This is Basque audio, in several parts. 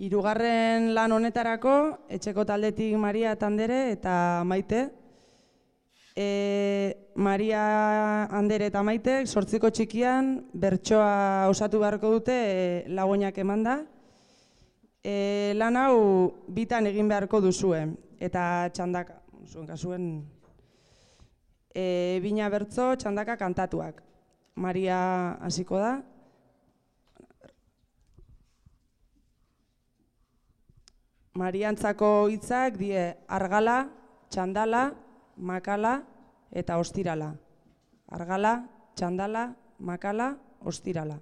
Hirugarren lan honetarako, etxeko taldetik Maria Tandere eta Maite. E, Maria Andere eta Maite, sortziko txikian, bertsoa osatu beharko dute e, lagoinak emanda. E, lan hau bitan egin beharko duzue, eta txandaka, zuen kasuen, e, bina bertzo txandaka kantatuak. Maria hasiko da. Mariantzako hitzak die argala, txandala, makala eta ostirala. Argala, txandala, makala, ostirala.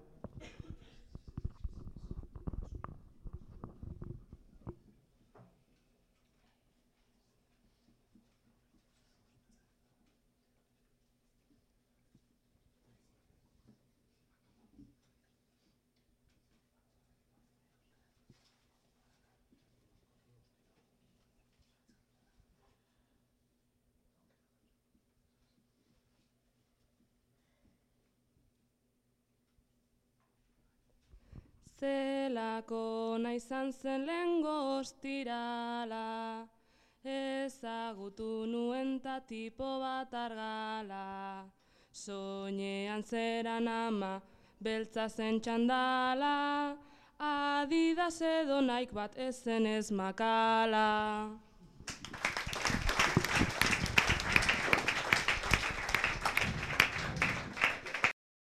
Zelako naizan zen lehen goztirala, ezagutu nuen ta tipo bat argala. Soinean zeran ama, beltza zen txandala, adidas edo naik bat ezen ez makala.